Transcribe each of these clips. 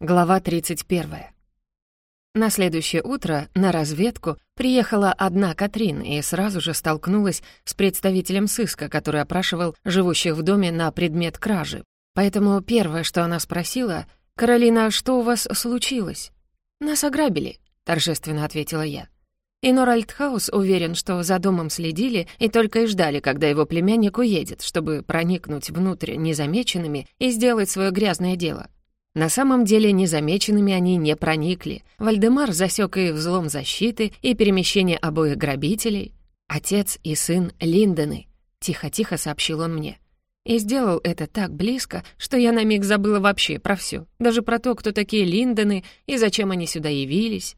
Глава 31. На следующее утро на разведку приехала одна Катрин и сразу же столкнулась с представителем сыска, который опрашивал живущих в доме на предмет кражи. Поэтому первое, что она спросила, «Каролина, что у вас случилось?» «Нас ограбили», — торжественно ответила я. И Норальдхаус уверен, что за домом следили и только и ждали, когда его племянник уедет, чтобы проникнуть внутрь незамеченными и сделать свое грязное дело — на самом деле незамеченными они не проникли. Вальдемар засек и взлом защиты, и перемещение обоих грабителей. Отец и сын Линдоны, тихо-тихо сообщил он мне. И сделал это так близко, что я на миг забыла вообще про все, даже про то, кто такие Линдоны и зачем они сюда явились.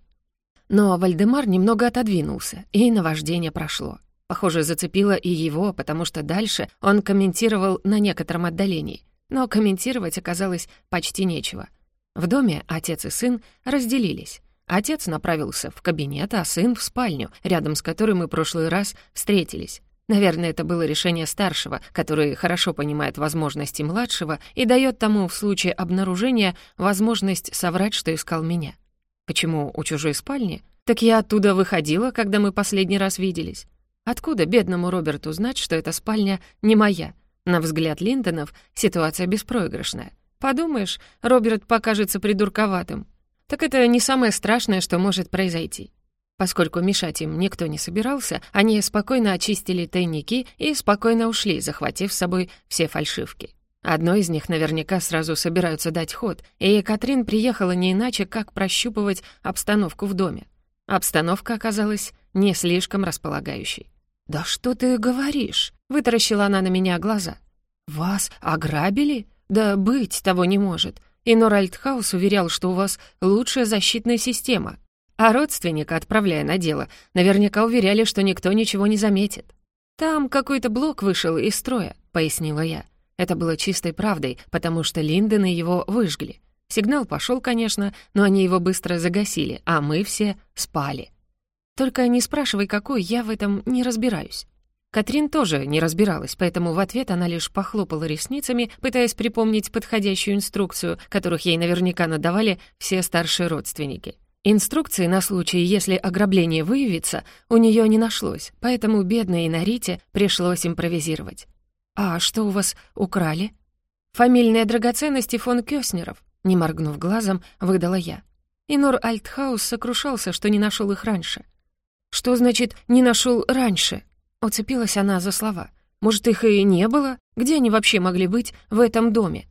Но Вальдемар немного отодвинулся, и наваждение прошло. Похоже, зацепило и его, потому что дальше он комментировал на некотором отдалении. Но комментировать оказалось почти нечего. В доме отец и сын разделились. Отец направился в кабинет, а сын — в спальню, рядом с которой мы прошлый раз встретились. Наверное, это было решение старшего, который хорошо понимает возможности младшего и дает тому в случае обнаружения возможность соврать, что искал меня. Почему у чужой спальни? Так я оттуда выходила, когда мы последний раз виделись. Откуда бедному Роберту знать, что эта спальня не моя? На взгляд Линдонов ситуация беспроигрышная. Подумаешь, Роберт покажется придурковатым. Так это не самое страшное, что может произойти. Поскольку мешать им никто не собирался, они спокойно очистили тайники и спокойно ушли, захватив с собой все фальшивки. Одной из них наверняка сразу собираются дать ход, и Катрин приехала не иначе, как прощупывать обстановку в доме. Обстановка оказалась не слишком располагающей. «Да что ты говоришь?» — вытаращила она на меня глаза. «Вас ограбили? Да быть того не может. И Норальдхаус уверял, что у вас лучшая защитная система. А родственника, отправляя на дело, наверняка уверяли, что никто ничего не заметит. Там какой-то блок вышел из строя», — пояснила я. Это было чистой правдой, потому что Линдены его выжгли. Сигнал пошел, конечно, но они его быстро загасили, а мы все спали. Только не спрашивай, какой, я в этом не разбираюсь». Катрин тоже не разбиралась, поэтому в ответ она лишь похлопала ресницами, пытаясь припомнить подходящую инструкцию, которых ей наверняка надавали все старшие родственники. Инструкции на случай, если ограбление выявится, у нее не нашлось, поэтому бедной Инарите пришлось импровизировать. «А что у вас украли?» «Фамильные драгоценности фон Кёснеров», не моргнув глазом, выдала я. Инор Альтхаус сокрушался, что не нашел их раньше. «Что значит «не нашел раньше»?» Уцепилась она за слова. «Может, их и не было? Где они вообще могли быть в этом доме?»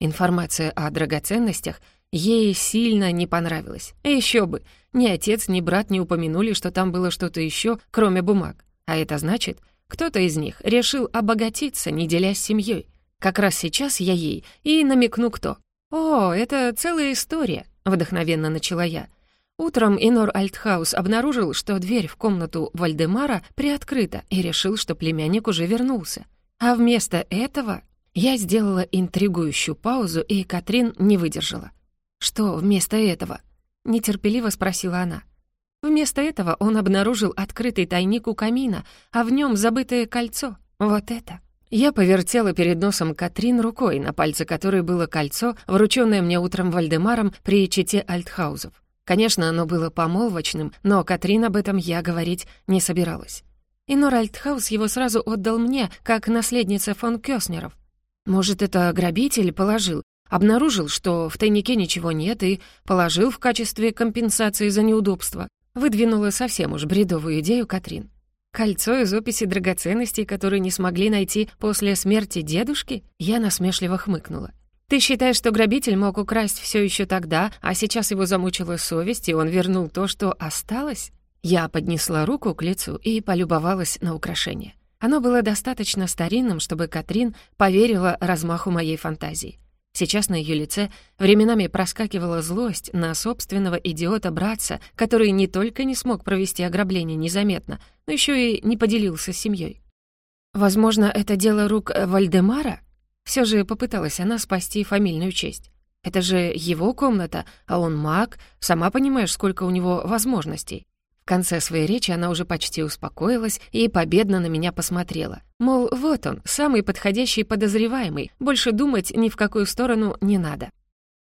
Информация о драгоценностях ей сильно не понравилась. Еще бы, ни отец, ни брат не упомянули, что там было что-то еще, кроме бумаг. А это значит, кто-то из них решил обогатиться, не делясь семьей. Как раз сейчас я ей и намекну кто. «О, это целая история», — вдохновенно начала я. Утром Инор Альтхаус обнаружил, что дверь в комнату Вальдемара приоткрыта и решил, что племянник уже вернулся. А вместо этого я сделала интригующую паузу, и Катрин не выдержала. «Что вместо этого?» — нетерпеливо спросила она. Вместо этого он обнаружил открытый тайник у камина, а в нем забытое кольцо. Вот это. Я повертела перед носом Катрин рукой, на пальце которой было кольцо, врученное мне утром Вальдемаром при чете Альтхаузов. Конечно, оно было помолвочным, но Катрин об этом я говорить не собиралась. И Норальдхаус его сразу отдал мне, как наследница фон Кёснеров. Может, это грабитель положил, обнаружил, что в тайнике ничего нет, и положил в качестве компенсации за неудобство. Выдвинула совсем уж бредовую идею Катрин. Кольцо из описи драгоценностей, которые не смогли найти после смерти дедушки? Я насмешливо хмыкнула. Ты считаешь, что грабитель мог украсть все еще тогда, а сейчас его замучила совесть, и он вернул то, что осталось? Я поднесла руку к лицу и полюбовалась на украшение. Оно было достаточно старинным, чтобы Катрин поверила размаху моей фантазии. Сейчас на ее лице временами проскакивала злость на собственного идиота-братца, который не только не смог провести ограбление незаметно, но еще и не поделился с семьей. Возможно, это дело рук Вальдемара? Все же попыталась она спасти фамильную честь. Это же его комната, а он маг, сама понимаешь, сколько у него возможностей. В конце своей речи она уже почти успокоилась и победно на меня посмотрела. Мол, вот он, самый подходящий подозреваемый, больше думать ни в какую сторону не надо.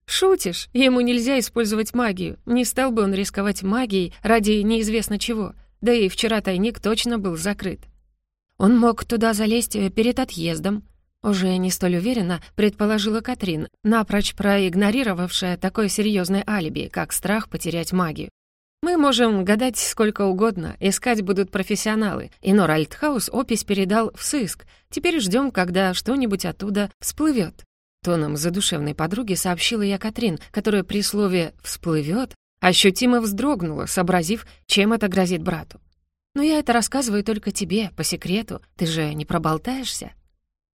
«Шутишь? Ему нельзя использовать магию. Не стал бы он рисковать магией ради неизвестно чего. Да и вчера тайник точно был закрыт. Он мог туда залезть э, перед отъездом». Уже не столь уверенно предположила Катрин, напрочь проигнорировавшая такое серьезное алиби, как страх потерять магию. Мы можем гадать сколько угодно, искать будут профессионалы. И Нор Альтхаус опись передал в сыск. Теперь ждем, когда что-нибудь оттуда всплывет. Тоном задушевной подруги сообщила я Катрин, которая при слове «всплывет» ощутимо вздрогнула, сообразив, чем это грозит брату. «Но я это рассказываю только тебе, по секрету. Ты же не проболтаешься?»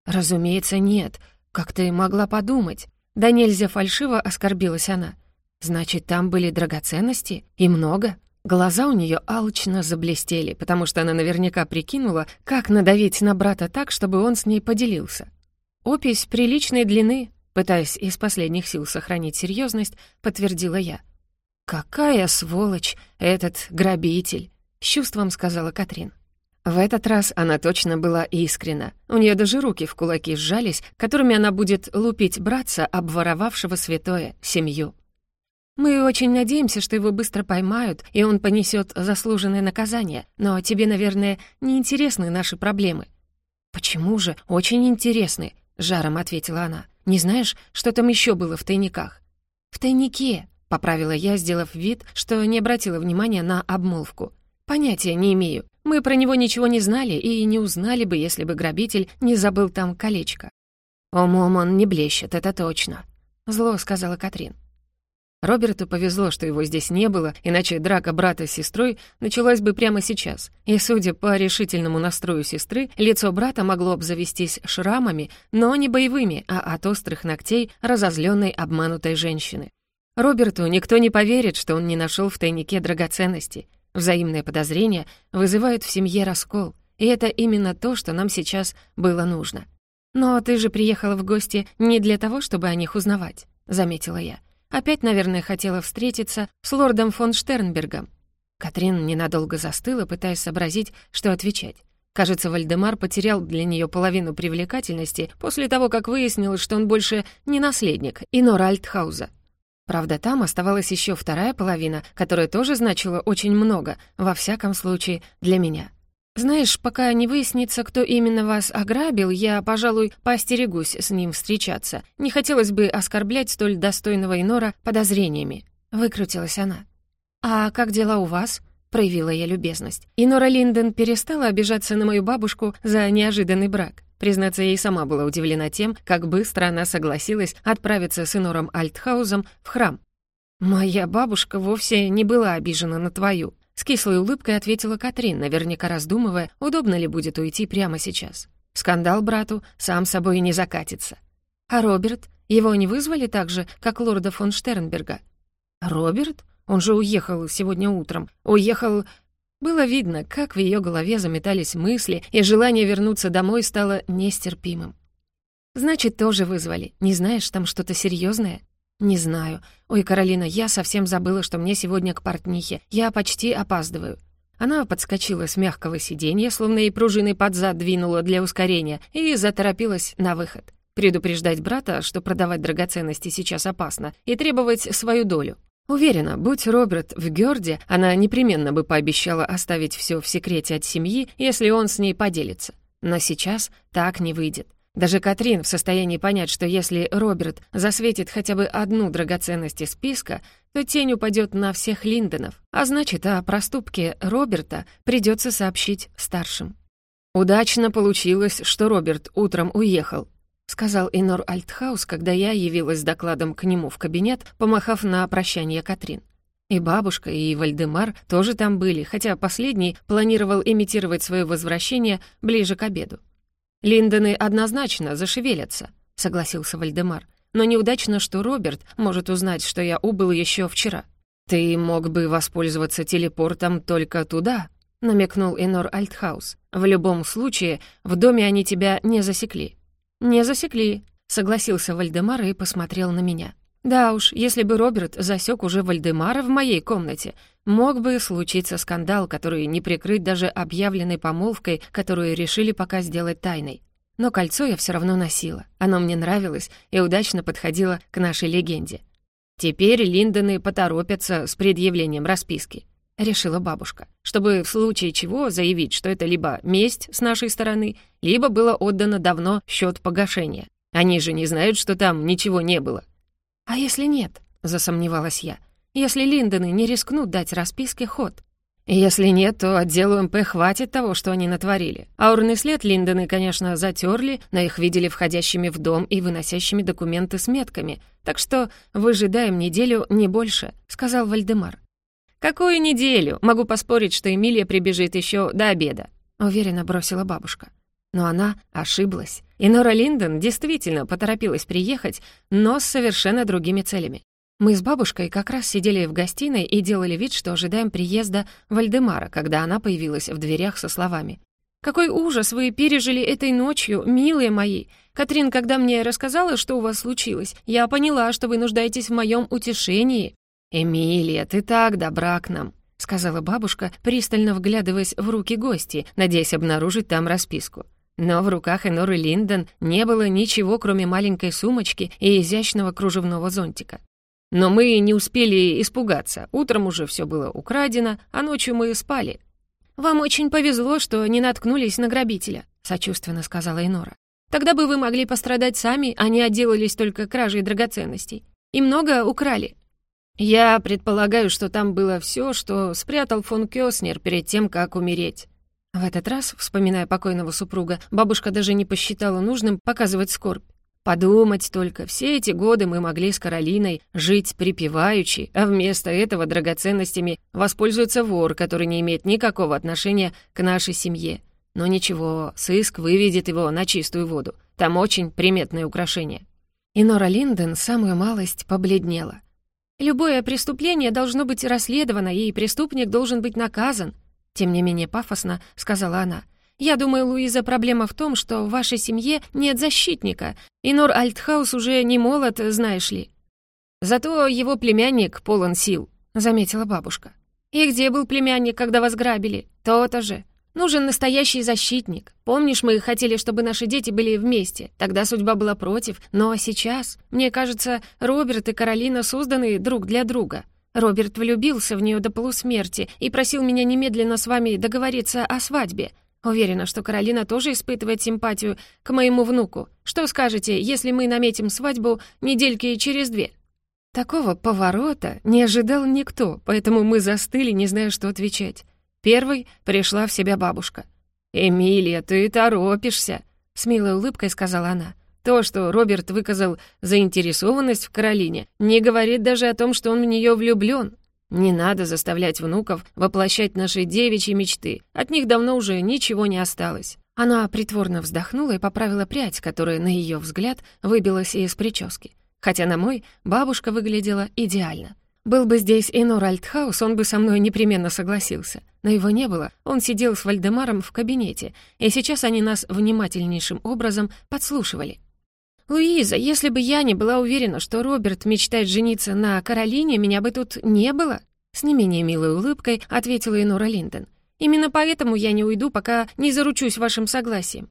«Разумеется, нет. Как ты могла подумать?» Да нельзя фальшиво оскорбилась она. «Значит, там были драгоценности? И много?» Глаза у нее алчно заблестели, потому что она наверняка прикинула, как надавить на брата так, чтобы он с ней поделился. «Опись приличной длины», пытаясь из последних сил сохранить серьезность, подтвердила я. «Какая сволочь этот грабитель!» — с чувством сказала Катрин. В этот раз она точно была искрена. У нее даже руки в кулаки сжались, которыми она будет лупить братца, обворовавшего святое, семью. Мы очень надеемся, что его быстро поймают, и он понесет заслуженное наказание. Но тебе, наверное, не интересны наши проблемы». «Почему же? Очень интересны», — жаром ответила она. «Не знаешь, что там еще было в тайниках?» «В тайнике», — поправила я, сделав вид, что не обратила внимания на обмолвку. «Понятия не имею. Мы про него ничего не знали и не узнали бы, если бы грабитель не забыл там колечко». «Умом он не блещет, это точно», — зло сказала Катрин. Роберту повезло, что его здесь не было, иначе драка брата с сестрой началась бы прямо сейчас. И, судя по решительному настрою сестры, лицо брата могло обзавестись шрамами, но не боевыми, а от острых ногтей разозленной обманутой женщины. Роберту никто не поверит, что он не нашел в тайнике драгоценности. Взаимные подозрения вызывают в семье раскол, и это именно то, что нам сейчас было нужно. «Но ты же приехала в гости не для того, чтобы о них узнавать», — заметила я. Опять, наверное, хотела встретиться с лордом фон Штернбергом. Катрин ненадолго застыла, пытаясь сообразить, что отвечать. Кажется, Вальдемар потерял для нее половину привлекательности после того, как выяснилось, что он больше не наследник Инора Альтхауза. Правда, там оставалась еще вторая половина, которая тоже значила очень много, во всяком случае, для меня. «Знаешь, пока не выяснится, кто именно вас ограбил, я, пожалуй, поостерегусь с ним встречаться. Не хотелось бы оскорблять столь достойного Инора подозрениями». Выкрутилась она. «А как дела у вас?» — проявила я любезность. Инора Линден перестала обижаться на мою бабушку за неожиданный брак. Признаться, и сама была удивлена тем, как быстро она согласилась отправиться с Инором Альтхаузом в храм. «Моя бабушка вовсе не была обижена на твою», с кислой улыбкой ответила Катрин, наверняка раздумывая, удобно ли будет уйти прямо сейчас. Скандал брату сам собой не закатится. А Роберт? Его не вызвали так же, как лорда фон Штернберга? Роберт? Он же уехал сегодня утром. Уехал... Было видно, как в ее голове заметались мысли, и желание вернуться домой стало нестерпимым. «Значит, тоже вызвали. Не знаешь, там что-то серьезное? «Не знаю. Ой, Каролина, я совсем забыла, что мне сегодня к портнихе. Я почти опаздываю». Она подскочила с мягкого сиденья, словно ей пружиной под зад двинула для ускорения, и заторопилась на выход. Предупреждать брата, что продавать драгоценности сейчас опасно, и требовать свою долю. Уверена, будь Роберт в Гёрде, она непременно бы пообещала оставить все в секрете от семьи, если он с ней поделится. Но сейчас так не выйдет. Даже Катрин в состоянии понять, что если Роберт засветит хотя бы одну драгоценность из списка, то тень упадет на всех Линдонов, а значит, о проступке Роберта придется сообщить старшим. «Удачно получилось, что Роберт утром уехал», — сказал Инор Альтхаус, когда я явилась с докладом к нему в кабинет, помахав на прощание Катрин. И бабушка, и Вальдемар тоже там были, хотя последний планировал имитировать свое возвращение ближе к обеду. «Линдоны однозначно зашевелятся», — согласился Вальдемар. «Но неудачно, что Роберт может узнать, что я убыл еще вчера». «Ты мог бы воспользоваться телепортом только туда», — намекнул Энор Альтхаус. «В любом случае, в доме они тебя не засекли». «Не засекли», — согласился Вальдемар и посмотрел на меня. «Да уж, если бы Роберт засек уже Вальдемара в моей комнате, Мог бы случиться скандал, который не прикрыть даже объявленной помолвкой, которую решили пока сделать тайной. Но кольцо я все равно носила. Оно мне нравилось и удачно подходило к нашей легенде. Теперь Линдоны поторопятся с предъявлением расписки. — решила бабушка, чтобы в случае чего заявить, что это либо месть с нашей стороны, либо было отдано давно в счет погашения. Они же не знают, что там ничего не было. «А если нет?» — засомневалась я. «Если Линдоны не рискнут дать расписке ход?» «Если нет, то отделу МП хватит того, что они натворили. Аурный след Линдоны, конечно, затерли, но их видели входящими в дом и выносящими документы с метками, так что выжидаем неделю, не больше», — сказал Вальдемар. «Какую неделю? Могу поспорить, что Эмилия прибежит еще до обеда», — уверенно бросила бабушка. Но она ошиблась. И Нора Линдон действительно поторопилась приехать, но с совершенно другими целями. Мы с бабушкой как раз сидели в гостиной и делали вид, что ожидаем приезда Вальдемара, когда она появилась в дверях со словами. «Какой ужас вы пережили этой ночью, милые мои! Катрин, когда мне рассказала, что у вас случилось, я поняла, что вы нуждаетесь в моем утешении. «Эмилия, ты так добра к нам», — сказала бабушка, пристально вглядываясь в руки гости, надеясь обнаружить там расписку. Но в руках Эноры Линдон не было ничего, кроме маленькой сумочки и изящного кружевного зонтика. Но мы не успели испугаться. Утром уже все было украдено, а ночью мы спали. «Вам очень повезло, что не наткнулись на грабителя», — сочувственно сказала Энора. «Тогда бы вы могли пострадать сами, а не отделались только кражей драгоценностей. И много украли. Я предполагаю, что там было все, что спрятал фон Кёснер перед тем, как умереть. В этот раз, вспоминая покойного супруга, бабушка даже не посчитала нужным показывать скорбь. Подумать только, все эти годы мы могли с Каролиной жить припеваючи, а вместо этого драгоценностями воспользуется вор, который не имеет никакого отношения к нашей семье. Но ничего, сыск выведет его на чистую воду. Там очень приметное украшение. И Нора Линден самую малость побледнела. Любое преступление должно быть расследовано, и преступник должен быть наказан», — тем не менее пафосно сказала она. «Я думаю, Луиза, проблема в том, что в вашей семье нет защитника, и Нор Альтхаус уже не молод, знаешь ли». «Зато его племянник полон сил», — заметила бабушка. «И где был племянник, когда вас грабили? То-то же. Нужен настоящий защитник. Помнишь, мы хотели, чтобы наши дети были вместе. Тогда судьба была против. Но сейчас, мне кажется, Роберт и Каролина созданы друг для друга. Роберт влюбился в нее до полусмерти и просил меня немедленно с вами договориться о свадьбе. Уверена, что Каролина тоже испытывает симпатию к моему внуку. Что скажете, если мы наметим свадьбу недельки через две?» Такого поворота не ожидал никто, поэтому мы застыли, не зная, что отвечать. Первой пришла в себя бабушка. «Эмилия, ты торопишься», — с милой улыбкой сказала она. «То, что Роберт выказал заинтересованность в Каролине, не говорит даже о том, что он в нее влюблен. Не надо заставлять внуков воплощать наши девичьи мечты. От них давно уже ничего не осталось». Она притворно вздохнула и поправила прядь, которая, на ее взгляд, выбилась из прически. Хотя, на мой, бабушка выглядела идеально. Был бы здесь Энор Альтхаус, он бы со мной непременно согласился. Но его не было, он сидел с Вальдемаром в кабинете, и сейчас они нас внимательнейшим образом подслушивали. «Луиза, если бы я не была уверена, что Роберт мечтает жениться на Каролине, меня бы тут не было», с не менее милой улыбкой ответила Энора Линден. «Именно поэтому я не уйду, пока не заручусь вашим согласием».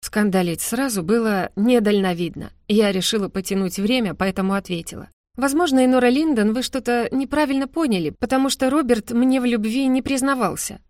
Скандалить сразу было недальновидно. Я решила потянуть время, поэтому ответила. Возможно, Энора Линдон, вы что-то неправильно поняли, потому что Роберт мне в любви не признавался».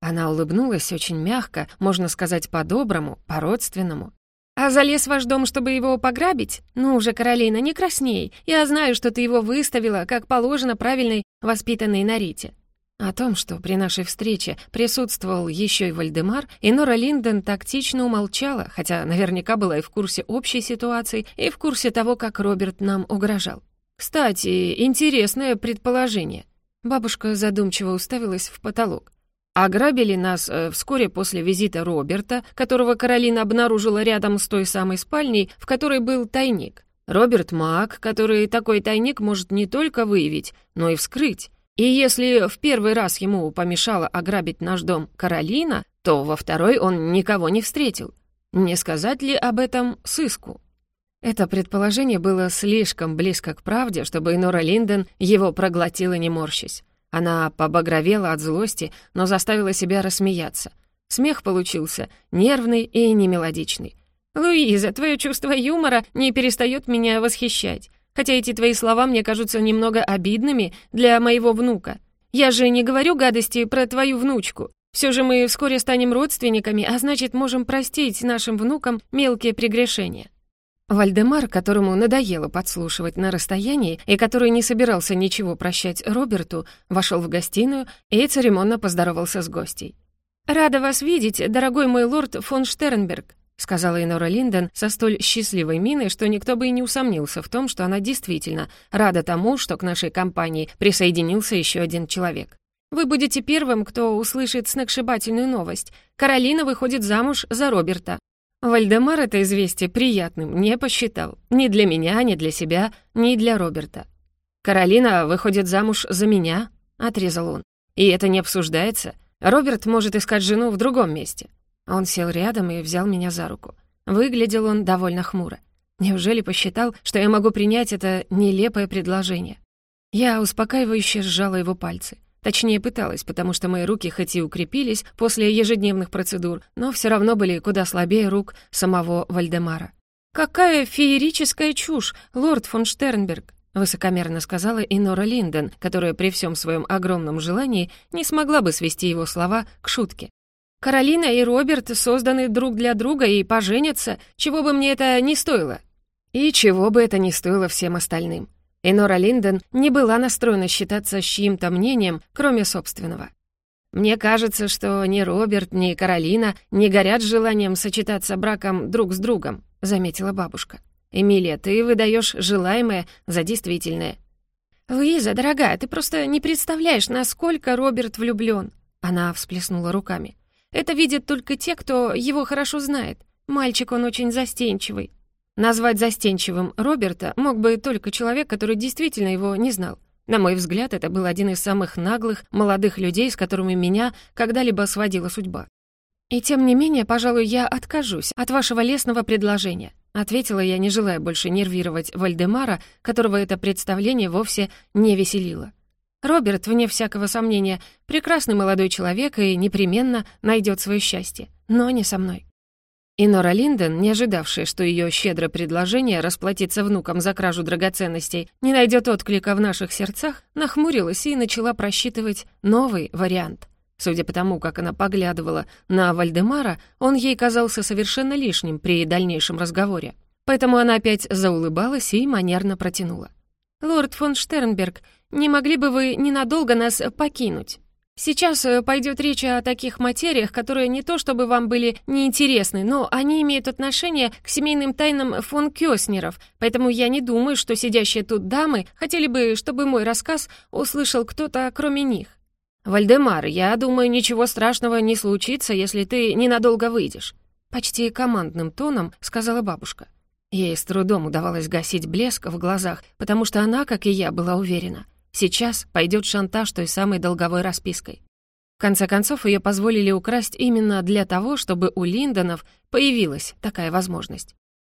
Она улыбнулась очень мягко, можно сказать, по-доброму, по-родственному. «А залез в ваш дом, чтобы его пограбить? Ну уже, Каролина, не красней. Я знаю, что ты его выставила, как положено правильной, воспитанной Нарите». О том, что при нашей встрече присутствовал еще и Вальдемар, и Нора Линден тактично умолчала, хотя наверняка была и в курсе общей ситуации, и в курсе того, как Роберт нам угрожал. «Кстати, интересное предположение». Бабушка задумчиво уставилась в потолок. Ограбили нас э, вскоре после визита Роберта, которого Каролина обнаружила рядом с той самой спальней, в которой был тайник. Роберт Мак, который такой тайник может не только выявить, но и вскрыть. И если в первый раз ему помешало ограбить наш дом Каролина, то во второй он никого не встретил. Не сказать ли об этом сыску? Это предположение было слишком близко к правде, чтобы Инора Линден его проглотила не морщись. Она побагровела от злости, но заставила себя рассмеяться. Смех получился нервный и немелодичный. «Луиза, твое чувство юмора не перестает меня восхищать. хотя эти твои слова мне кажутся немного обидными для моего внука. Я же не говорю гадости про твою внучку. Все же мы вскоре станем родственниками, а значит, можем простить нашим внукам мелкие прегрешения». Вальдемар, которому надоело подслушивать на расстоянии и который не собирался ничего прощать Роберту, вошел в гостиную и церемонно поздоровался с гостей. «Рада вас видеть, дорогой мой лорд фон Штернберг», сказала Инора Линден со столь счастливой миной, что никто бы и не усомнился в том, что она действительно рада тому, что к нашей компании присоединился еще один человек. «Вы будете первым, кто услышит сногсшибательную новость. Каролина выходит замуж за Роберта». Вальдемар это известие приятным не посчитал. Ни для меня, ни для себя, ни для Роберта. «Каролина выходит замуж за меня?» — отрезал он. «И это не обсуждается. Роберт может искать жену в другом месте». Он сел рядом и взял меня за руку. Выглядел он довольно хмуро. Неужели посчитал, что я могу принять это нелепое предложение? Я успокаивающе сжала его пальцы. Точнее, пыталась, потому что мои руки хоть и укрепились после ежедневных процедур, но все равно были куда слабее рук самого Вальдемара. «Какая феерическая чушь, лорд фон Штернберг!» высокомерно сказала Инора Линден, которая при всем своем огромном желании не смогла бы свести его слова к шутке. «Каролина и Роберт созданы друг для друга и поженятся, чего бы мне это не стоило». И чего бы это ни стоило всем остальным. Инора Линден не была настроена считаться чьим-то мнением, кроме собственного. «Мне кажется, что ни Роберт, ни Каролина не горят желанием сочетаться браком друг с другом», — заметила бабушка. «Эмилия, ты выдаешь желаемое за действительное». «Луиза, дорогая, ты просто не представляешь, насколько Роберт влюблён». Она всплеснула руками. «Это видят только те, кто его хорошо знает. Мальчик он очень застенчивый». Назвать застенчивым Роберта мог бы только человек, который действительно его не знал. На мой взгляд, это был один из самых наглых молодых людей, с которыми меня когда-либо сводила судьба. «И тем не менее, пожалуй, я откажусь от вашего лесного предложения», ответила я, не желая больше нервировать Вальдемара, которого это представление вовсе не веселило. Роберт, вне всякого сомнения, прекрасный молодой человек и непременно найдет свое счастье, но не со мной. И Нора Линден, не ожидавшая, что ее щедрое предложение расплатиться внукам за кражу драгоценностей не найдет отклика в наших сердцах, нахмурилась и начала просчитывать новый вариант. Судя по тому, как она поглядывала на Вальдемара, он ей казался совершенно лишним при дальнейшем разговоре. Поэтому она опять заулыбалась и манерно протянула. «Лорд фон Штернберг, не могли бы вы ненадолго нас покинуть?» Сейчас э, пойдет речь о таких материях, которые не то чтобы вам были неинтересны, но они имеют отношение к семейным тайнам фон Кёснеров, поэтому я не думаю, что сидящие тут дамы хотели бы, чтобы мой рассказ услышал кто-то кроме них. «Вальдемар, я думаю, ничего страшного не случится, если ты ненадолго выйдешь», почти командным тоном сказала бабушка. Ей с трудом удавалось гасить блеск в глазах, потому что она, как и я, была уверена — Сейчас пойдет шантаж той самой долговой распиской. В конце концов, ее позволили украсть именно для того, чтобы у Линдонов появилась такая возможность.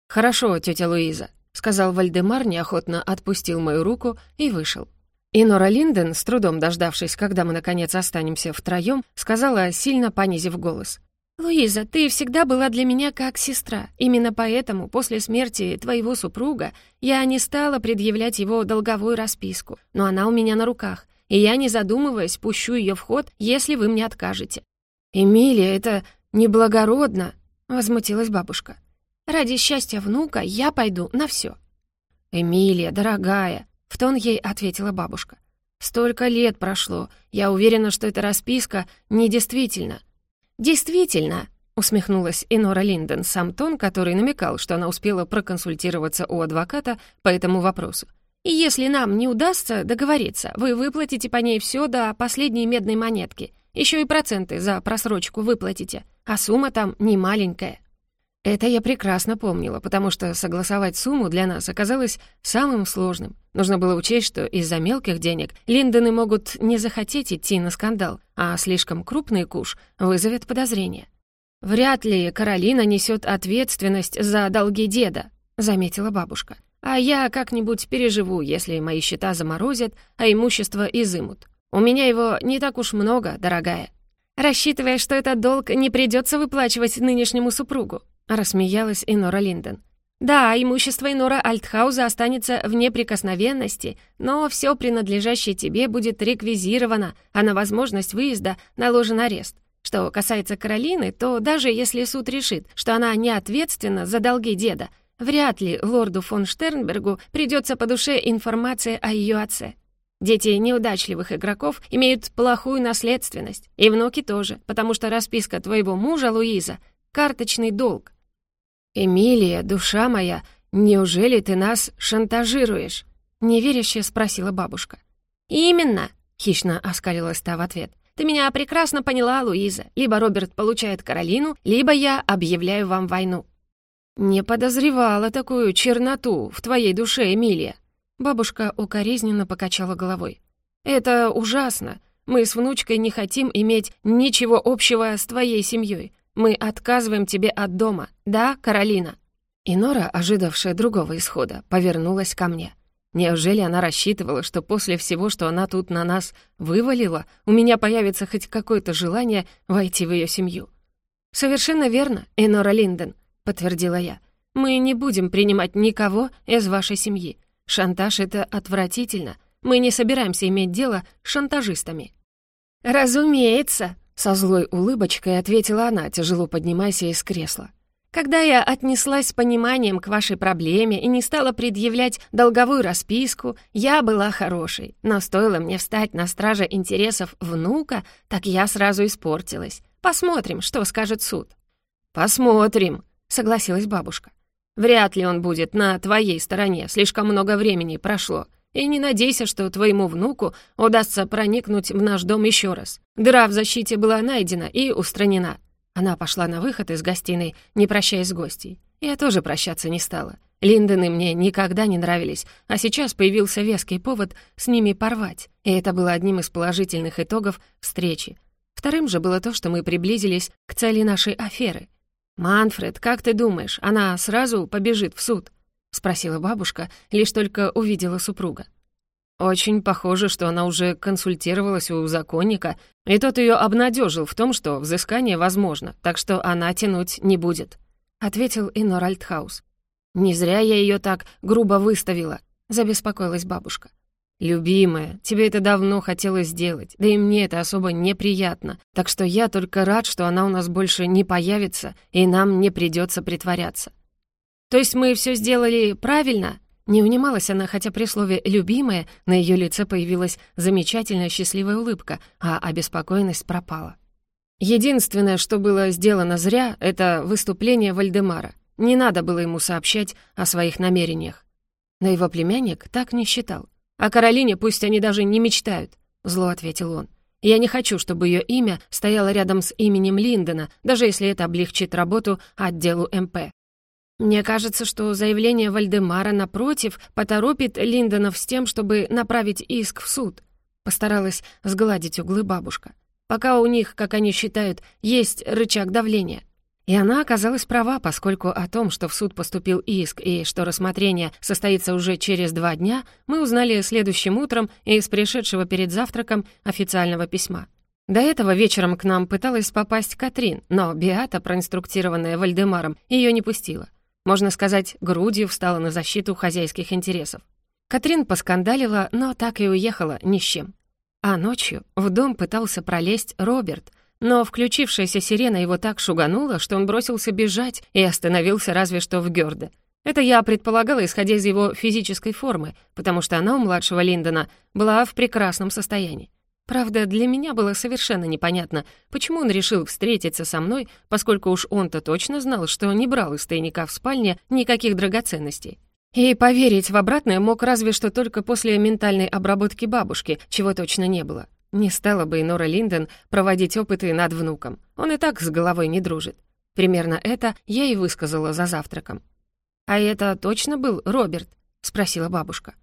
«Хорошо, тетя Луиза», — сказал Вальдемар, неохотно отпустил мою руку и вышел. И Нора Линден, с трудом дождавшись, когда мы наконец останемся втроем, сказала, сильно понизив голос. «Луиза, ты всегда была для меня как сестра. Именно поэтому после смерти твоего супруга я не стала предъявлять его долговую расписку, но она у меня на руках, и я, не задумываясь, пущу ее в ход, если вы мне откажете». «Эмилия, это неблагородно», — возмутилась бабушка. «Ради счастья внука я пойду на все. «Эмилия, дорогая», — в тон ей ответила бабушка. «Столько лет прошло, я уверена, что эта расписка недействительна». «Действительно», — усмехнулась Инора Линден, сам тон, который намекал, что она успела проконсультироваться у адвоката по этому вопросу. «И если нам не удастся договориться, вы выплатите по ней все до последней медной монетки. Еще и проценты за просрочку выплатите, а сумма там не маленькая». Это я прекрасно помнила, потому что согласовать сумму для нас оказалось самым сложным. Нужно было учесть, что из-за мелких денег Линдоны могут не захотеть идти на скандал, а слишком крупный куш вызовет подозрения. «Вряд ли Каролина несет ответственность за долги деда», — заметила бабушка. «А я как-нибудь переживу, если мои счета заморозят, а имущество изымут. У меня его не так уж много, дорогая». «Рассчитывая, что этот долг не придется выплачивать нынешнему супругу», — рассмеялась Инора Линдон. Да, имущество Инора Альтхауза останется в неприкосновенности, но все принадлежащее тебе будет реквизировано, а на возможность выезда наложен арест. Что касается Каролины, то даже если суд решит, что она не ответственна за долги деда, вряд ли лорду фон Штернбергу придется по душе информация о ее отце. Дети неудачливых игроков имеют плохую наследственность, и внуки тоже, потому что расписка твоего мужа, Луиза, — карточный долг. «Эмилия, душа моя, неужели ты нас шантажируешь?» — неверяще спросила бабушка. «Именно!» — хищно оскалилась та в ответ. «Ты меня прекрасно поняла, Луиза. Либо Роберт получает Каролину, либо я объявляю вам войну». «Не подозревала такую черноту в твоей душе, Эмилия». Бабушка укоризненно покачала головой. «Это ужасно. Мы с внучкой не хотим иметь ничего общего с твоей семьей. Мы отказываем тебе от дома, да, Каролина?» И Нора, ожидавшая другого исхода, повернулась ко мне. Неужели она рассчитывала, что после всего, что она тут на нас вывалила, у меня появится хоть какое-то желание войти в ее семью? «Совершенно верно, Энора Линден», — подтвердила я. «Мы не будем принимать никого из вашей семьи. Шантаж — это отвратительно. Мы не собираемся иметь дело с шантажистами». «Разумеется», со злой улыбочкой ответила она, тяжело поднимаясь из кресла. «Когда я отнеслась с пониманием к вашей проблеме и не стала предъявлять долговую расписку, я была хорошей. Но стоило мне встать на страже интересов внука, так я сразу испортилась. Посмотрим, что скажет суд». «Посмотрим», — согласилась бабушка. «Вряд ли он будет на твоей стороне, слишком много времени прошло. И не надейся, что твоему внуку удастся проникнуть в наш дом еще раз. Дыра в защите была найдена и устранена». Она пошла на выход из гостиной, не прощаясь с гостей. Я тоже прощаться не стала. Линдоны мне никогда не нравились, а сейчас появился веский повод с ними порвать, и это было одним из положительных итогов встречи. Вторым же было то, что мы приблизились к цели нашей аферы. «Манфред, как ты думаешь, она сразу побежит в суд?» — спросила бабушка, лишь только увидела супруга. Очень похоже, что она уже консультировалась у законника, и тот ее обнадежил в том, что взыскание возможно, так что она тянуть не будет», — ответил Инор Альтхаус. «Не зря я ее так грубо выставила», — забеспокоилась бабушка. «Любимая, тебе это давно хотелось сделать, да и мне это особо неприятно, так что я только рад, что она у нас больше не появится, и нам не придется притворяться. «То есть мы все сделали правильно?» Не унималась она, хотя при слове «любимая» на ее лице появилась замечательная счастливая улыбка, а обеспокоенность пропала. Единственное, что было сделано зря, это выступление Вальдемара. Не надо было ему сообщать о своих намерениях. Но его племянник так не считал. «О Каролине пусть они даже не мечтают», — зло ответил он. «Я не хочу, чтобы ее имя стояло рядом с именем Линдона, даже если это облегчит работу отделу МП. Мне кажется, что заявление Вальдемара, напротив, поторопит Линдонов с тем, чтобы направить иск в суд. Постаралась сгладить углы бабушка. Пока у них, как они считают, есть рычаг давления. И она оказалась права, поскольку о том, что в суд поступил иск и что рассмотрение состоится уже через два дня, мы узнали следующим утром из пришедшего перед завтраком официального письма. До этого вечером к нам пыталась попасть Катрин, но Биата, проинструктированная Вальдемаром, ее не пустила. Можно сказать, грудью встала на защиту хозяйских интересов. Катрин поскандалила, но так и уехала ни с чем. А ночью в дом пытался пролезть Роберт, но включившаяся сирена его так шуганула, что он бросился бежать и остановился разве что в Гёрде. Это я предполагала, исходя из его физической формы, потому что она у младшего Линдона была в прекрасном состоянии. Правда, для меня было совершенно непонятно, почему он решил встретиться со мной, поскольку уж он-то точно знал, что не брал из тайника в спальне никаких драгоценностей. И поверить в обратное мог разве что только после ментальной обработки бабушки, чего точно не было. Не стала бы и Нора Линден проводить опыты над внуком. Он и так с головой не дружит. Примерно это я и высказала за завтраком. «А это точно был Роберт?» — спросила бабушка.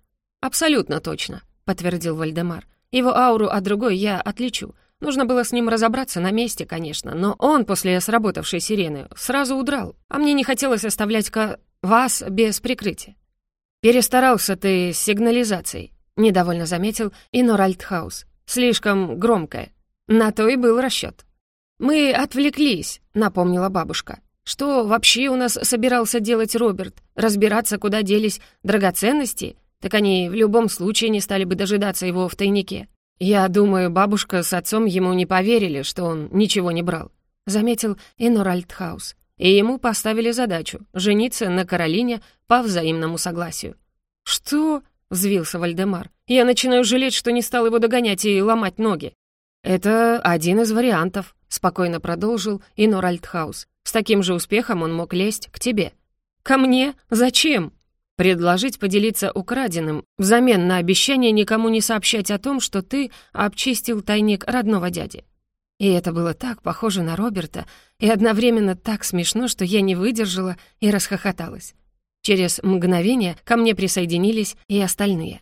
«Абсолютно точно», — подтвердил Вальдемар. Его ауру от другой я отличу. Нужно было с ним разобраться на месте, конечно, но он после сработавшей сирены сразу удрал, а мне не хотелось оставлять ка вас без прикрытия. «Перестарался ты с сигнализацией», — недовольно заметил Инор Альтхаус. «Слишком громкая. На то и был расчет. «Мы отвлеклись», — напомнила бабушка. Что вообще у нас собирался делать Роберт? Разбираться, куда делись драгоценности? Так они в любом случае не стали бы дожидаться его в тайнике. Я думаю, бабушка с отцом ему не поверили, что он ничего не брал», — заметил Энор Альтхаус. И ему поставили задачу — жениться на Каролине по взаимному согласию. «Что?» — взвился Вальдемар. «Я начинаю жалеть, что не стал его догонять и ломать ноги». «Это один из вариантов», — спокойно продолжил Инор Альтхаус. «С таким же успехом он мог лезть к тебе». «Ко мне? Зачем?» «Предложить поделиться украденным, взамен на обещание никому не сообщать о том, что ты обчистил тайник родного дяди». И это было так похоже на Роберта и одновременно так смешно, что я не выдержала и расхохоталась. Через мгновение ко мне присоединились и остальные.